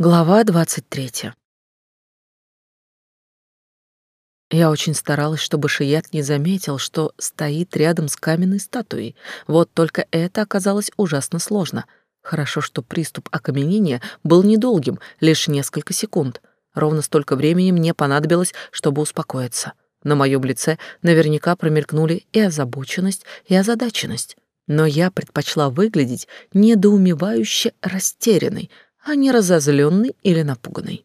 Глава двадцать третья. Я очень старалась, чтобы Шият не заметил, что стоит рядом с каменной статуей. Вот только это оказалось ужасно сложно. Хорошо, что приступ окаменения был недолгим, лишь несколько секунд. Ровно столько времени мне понадобилось, чтобы успокоиться. На моем лице наверняка промелькнули и озабоченность, и озадаченность. Но я предпочла выглядеть недоумевающе растерянной — а не разозленный или напуганный.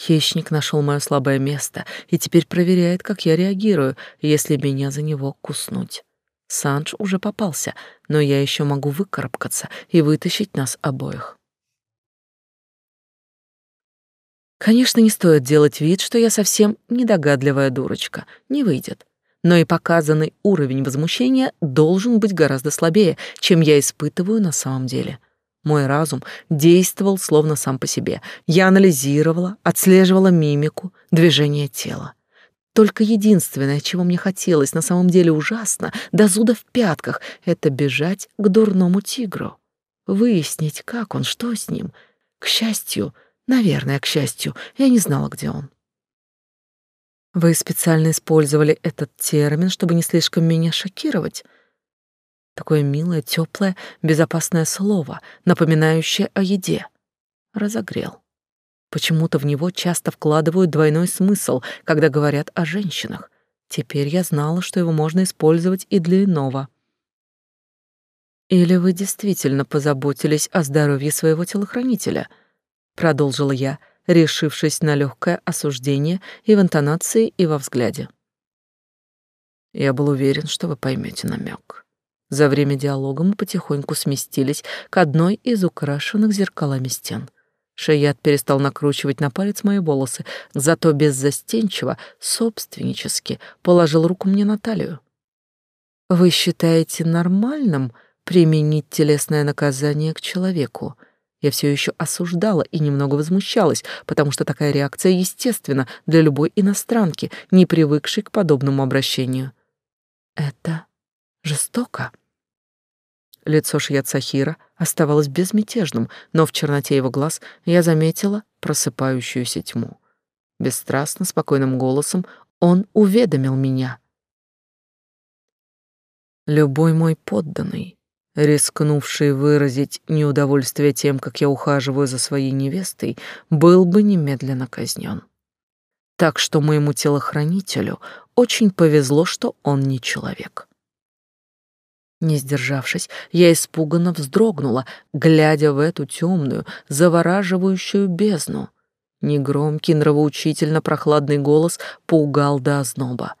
Хищник нашел мое слабое место и теперь проверяет, как я реагирую, если меня за него куснуть. Санж уже попался, но я еще могу выкарабкаться и вытащить нас обоих. Конечно, не стоит делать вид, что я совсем недогадливая дурочка. Не выйдет. Но и показанный уровень возмущения должен быть гораздо слабее, чем я испытываю на самом деле. — мой разум действовал словно сам по себе. Я анализировала, отслеживала мимику, движение тела. Только единственное, чего мне хотелось на самом деле ужасно, до зуда в пятках, это бежать к дурному тигру. Выяснить, как он, что с ним. К счастью, наверное, к счастью, я не знала, где он. Вы специально использовали этот термин, чтобы не слишком меня шокировать. Такое милое, теплое, безопасное слово, напоминающее о еде. Разогрел. Почему-то в него часто вкладывают двойной смысл, когда говорят о женщинах. Теперь я знала, что его можно использовать и для иного. Или вы действительно позаботились о здоровье своего телохранителя? Продолжила я, решившись на легкое осуждение и в интонации, и во взгляде. Я был уверен, что вы поймете намек. За время диалога мы потихоньку сместились к одной из украшенных зеркалами стен. Шаят перестал накручивать на палец мои волосы, зато беззастенчиво, собственнически положил руку мне на талию. «Вы считаете нормальным применить телесное наказание к человеку?» Я все еще осуждала и немного возмущалась, потому что такая реакция естественна для любой иностранки, не привыкшей к подобному обращению. «Это жестоко?» Лицо Шьят Сахира оставалось безмятежным, но в черноте его глаз я заметила просыпающуюся тьму. Бесстрастно, спокойным голосом он уведомил меня. Любой мой подданный, рискнувший выразить неудовольствие тем, как я ухаживаю за своей невестой, был бы немедленно казнен. Так что моему телохранителю очень повезло, что он не человек. Не сдержавшись, я испуганно вздрогнула, глядя в эту темную, завораживающую бездну. Негромкий, нравоучительно прохладный голос пугал до озноба.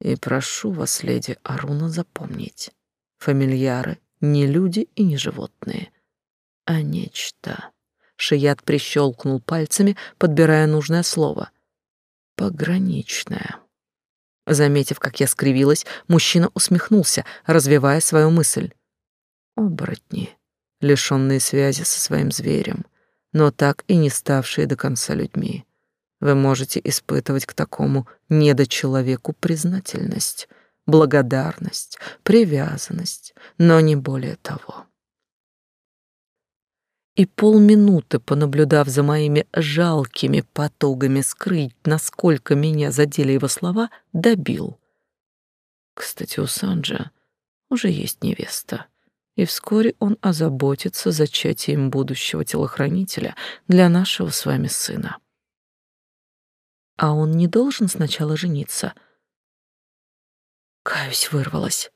И прошу вас, леди Аруна, запомнить, фамильяры не люди и не животные, а нечто. Шият прищелкнул пальцами, подбирая нужное слово. Пограничное. Заметив, как я скривилась, мужчина усмехнулся, развивая свою мысль. Оборотни, лишенные связи со своим зверем, но так и не ставшие до конца людьми. Вы можете испытывать к такому недочеловеку признательность, благодарность, привязанность, но не более того и полминуты, понаблюдав за моими жалкими потугами скрыть, насколько меня задели его слова, добил. Кстати, у Санджа уже есть невеста, и вскоре он озаботится зачатием будущего телохранителя для нашего с вами сына. А он не должен сначала жениться. Каюсь, вырвалась.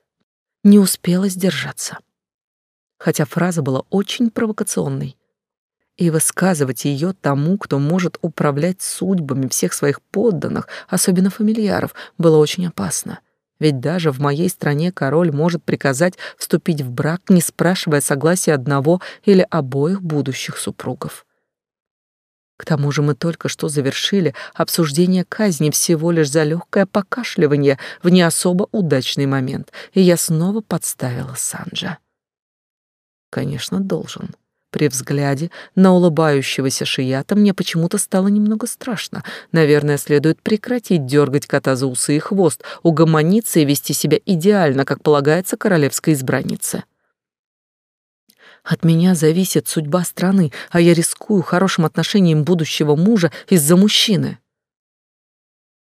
Не успела сдержаться хотя фраза была очень провокационной. И высказывать ее тому, кто может управлять судьбами всех своих подданных, особенно фамильяров, было очень опасно. Ведь даже в моей стране король может приказать вступить в брак, не спрашивая согласия одного или обоих будущих супругов. К тому же мы только что завершили обсуждение казни всего лишь за легкое покашливание в не особо удачный момент, и я снова подставила Санджа. Конечно, должен. При взгляде на улыбающегося шията мне почему-то стало немного страшно. Наверное, следует прекратить дергать кота за усы и хвост, угомониться и вести себя идеально, как полагается королевской избраннице. От меня зависит судьба страны, а я рискую хорошим отношением будущего мужа из-за мужчины.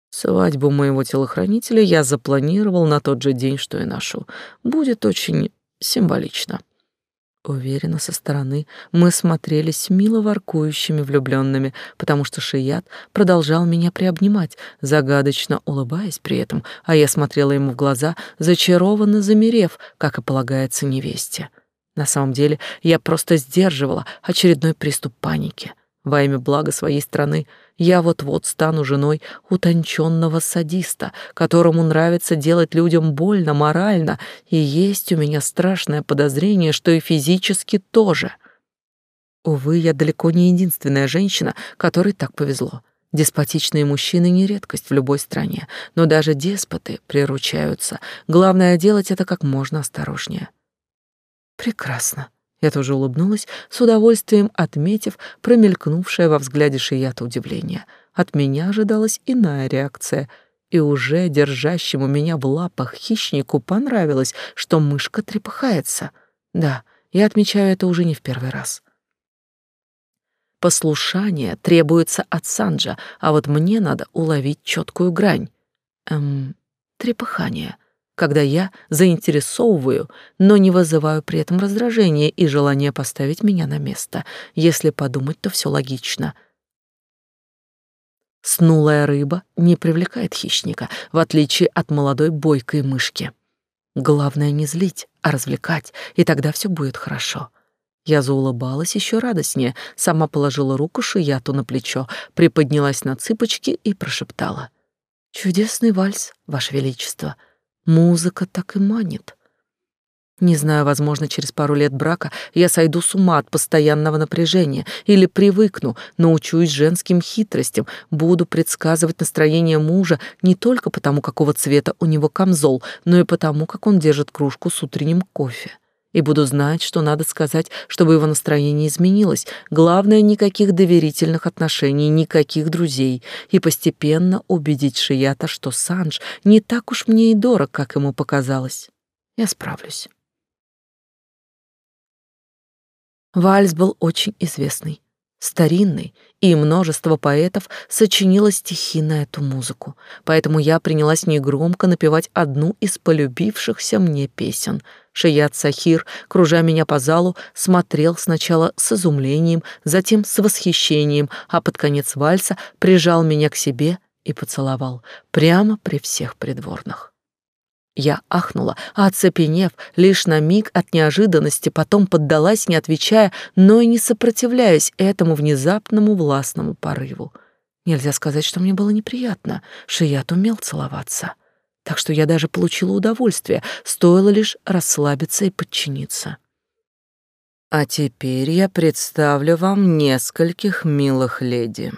Свадьбу моего телохранителя я запланировал на тот же день, что и нашу. Будет очень символично. Уверенно, со стороны мы смотрелись мило воркующими влюбленными, потому что Шият продолжал меня приобнимать, загадочно улыбаясь при этом, а я смотрела ему в глаза, зачарованно замерев, как и полагается невесте. На самом деле я просто сдерживала очередной приступ паники. Во имя блага своей страны я вот-вот стану женой утонченного садиста, которому нравится делать людям больно морально, и есть у меня страшное подозрение, что и физически тоже. Увы, я далеко не единственная женщина, которой так повезло. Деспотичные мужчины не редкость в любой стране, но даже деспоты приручаются. Главное делать это как можно осторожнее. Прекрасно. Я тоже улыбнулась, с удовольствием отметив промелькнувшее во взгляде Шията удивление. От меня ожидалась иная реакция, и уже держащему меня в лапах хищнику понравилось, что мышка трепыхается. Да, я отмечаю это уже не в первый раз. Послушание требуется от Санджа, а вот мне надо уловить четкую грань. Эм, трепыхание — когда я заинтересовываю, но не вызываю при этом раздражения и желания поставить меня на место. Если подумать, то все логично. Снулая рыба не привлекает хищника, в отличие от молодой бойкой мышки. Главное не злить, а развлекать, и тогда все будет хорошо. Я заулыбалась еще радостнее, сама положила руку Шияту на плечо, приподнялась на цыпочки и прошептала. «Чудесный вальс, Ваше Величество!» Музыка так и манит. Не знаю, возможно, через пару лет брака я сойду с ума от постоянного напряжения или привыкну, научусь женским хитростям, буду предсказывать настроение мужа не только потому, какого цвета у него камзол, но и потому, как он держит кружку с утренним кофе и буду знать, что надо сказать, чтобы его настроение изменилось. Главное, никаких доверительных отношений, никаких друзей. И постепенно убедить Шията, что Санж не так уж мне и дорог, как ему показалось. Я справлюсь. Вальс был очень известный старинный, и множество поэтов сочинило стихи на эту музыку, поэтому я принялась негромко напевать одну из полюбившихся мне песен. Шият Сахир, кружа меня по залу, смотрел сначала с изумлением, затем с восхищением, а под конец вальса прижал меня к себе и поцеловал прямо при всех придворных. Я ахнула, а оцепенев, лишь на миг от неожиданности, потом поддалась, не отвечая, но и не сопротивляясь этому внезапному властному порыву. Нельзя сказать, что мне было неприятно. Шият умел целоваться. Так что я даже получила удовольствие, стоило лишь расслабиться и подчиниться. А теперь я представлю вам нескольких милых леди.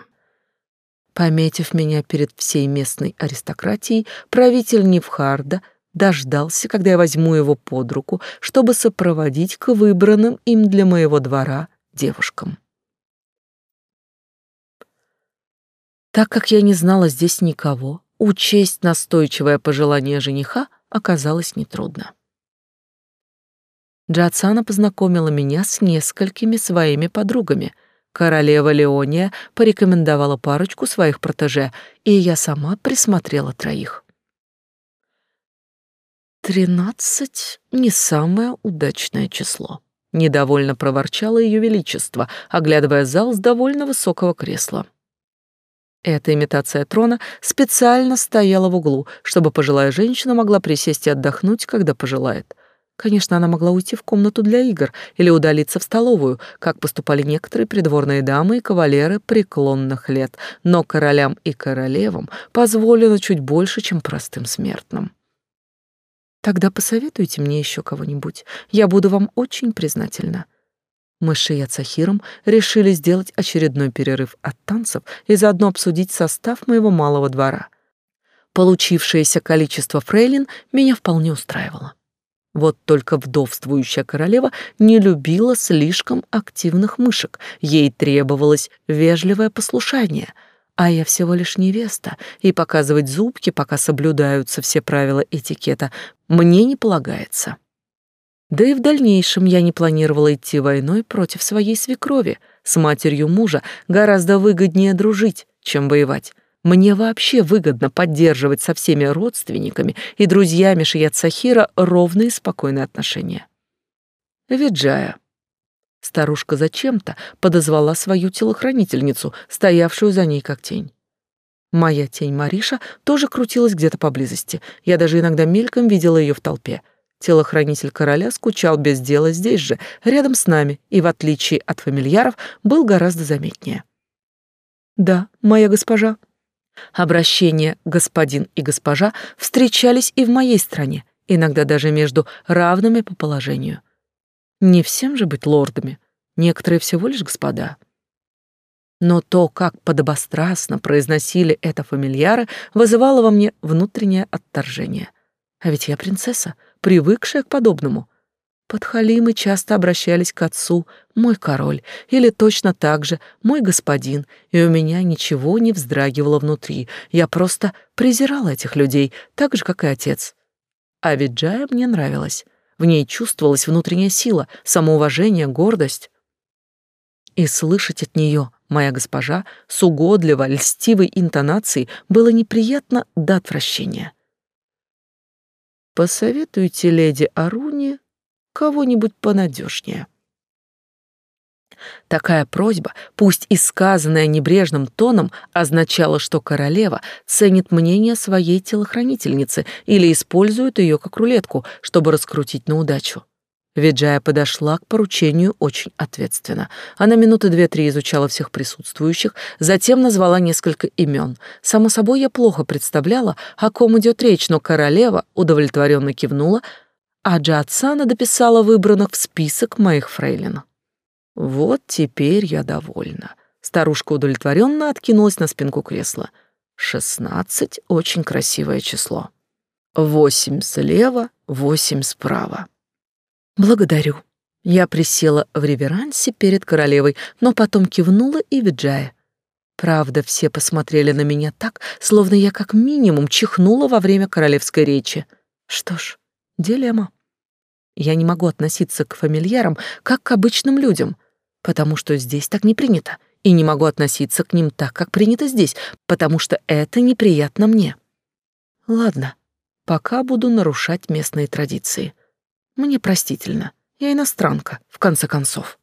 Пометив меня перед всей местной аристократией, правитель Невхарда — дождался, когда я возьму его под руку, чтобы сопроводить к выбранным им для моего двора девушкам. Так как я не знала здесь никого, учесть настойчивое пожелание жениха оказалось нетрудно. Джацана познакомила меня с несколькими своими подругами. Королева Леония порекомендовала парочку своих протеже, и я сама присмотрела троих. «Тринадцать — не самое удачное число», — недовольно проворчало ее величество, оглядывая зал с довольно высокого кресла. Эта имитация трона специально стояла в углу, чтобы пожилая женщина могла присесть и отдохнуть, когда пожелает. Конечно, она могла уйти в комнату для игр или удалиться в столовую, как поступали некоторые придворные дамы и кавалеры преклонных лет, но королям и королевам позволено чуть больше, чем простым смертным. Тогда посоветуйте мне еще кого-нибудь. Я буду вам очень признательна. Мы с Шия Цахиром решили сделать очередной перерыв от танцев и заодно обсудить состав моего малого двора. Получившееся количество фрейлин меня вполне устраивало. Вот только вдовствующая королева не любила слишком активных мышек, ей требовалось вежливое послушание — а я всего лишь невеста, и показывать зубки, пока соблюдаются все правила этикета, мне не полагается. Да и в дальнейшем я не планировала идти войной против своей свекрови. С матерью мужа гораздо выгоднее дружить, чем воевать. Мне вообще выгодно поддерживать со всеми родственниками и друзьями Шият Сахира ровные и спокойные отношения. Виджая. Старушка зачем-то подозвала свою телохранительницу, стоявшую за ней как тень. Моя тень Мариша тоже крутилась где-то поблизости. Я даже иногда мельком видела ее в толпе. Телохранитель короля скучал без дела здесь же, рядом с нами, и, в отличие от фамильяров, был гораздо заметнее. «Да, моя госпожа». Обращения «господин» и «госпожа» встречались и в моей стране, иногда даже между равными по положению. Не всем же быть лордами, некоторые всего лишь господа. Но то, как подобострастно произносили это фамильяры, вызывало во мне внутреннее отторжение. А ведь я принцесса, привыкшая к подобному. Подхалимы часто обращались к отцу «мой король» или точно так же «мой господин», и у меня ничего не вздрагивало внутри. Я просто презирала этих людей, так же, как и отец. А ведь Джая мне нравилась. В ней чувствовалась внутренняя сила, самоуважение, гордость. И слышать от нее, моя госпожа, с угодливо льстивой интонацией было неприятно до отвращения. «Посоветуйте леди Аруни кого-нибудь понадежнее». Такая просьба, пусть и сказанная небрежным тоном, означала, что королева ценит мнение своей телохранительницы или использует ее как рулетку, чтобы раскрутить на удачу. Виджая подошла к поручению очень ответственно. Она минуты две-три изучала всех присутствующих, затем назвала несколько имен. Само собой, я плохо представляла, о ком идет речь, но королева удовлетворенно кивнула, а Джатсана дописала выбранных в список моих фрейлин. Вот теперь я довольна. Старушка удовлетворенно откинулась на спинку кресла. Шестнадцать — очень красивое число. Восемь слева, восемь справа. Благодарю. Я присела в реверансе перед королевой, но потом кивнула и Виджая. Правда, все посмотрели на меня так, словно я как минимум чихнула во время королевской речи. Что ж, дилемма. Я не могу относиться к фамильярам, как к обычным людям — потому что здесь так не принято, и не могу относиться к ним так, как принято здесь, потому что это неприятно мне. Ладно, пока буду нарушать местные традиции. Мне простительно, я иностранка, в конце концов.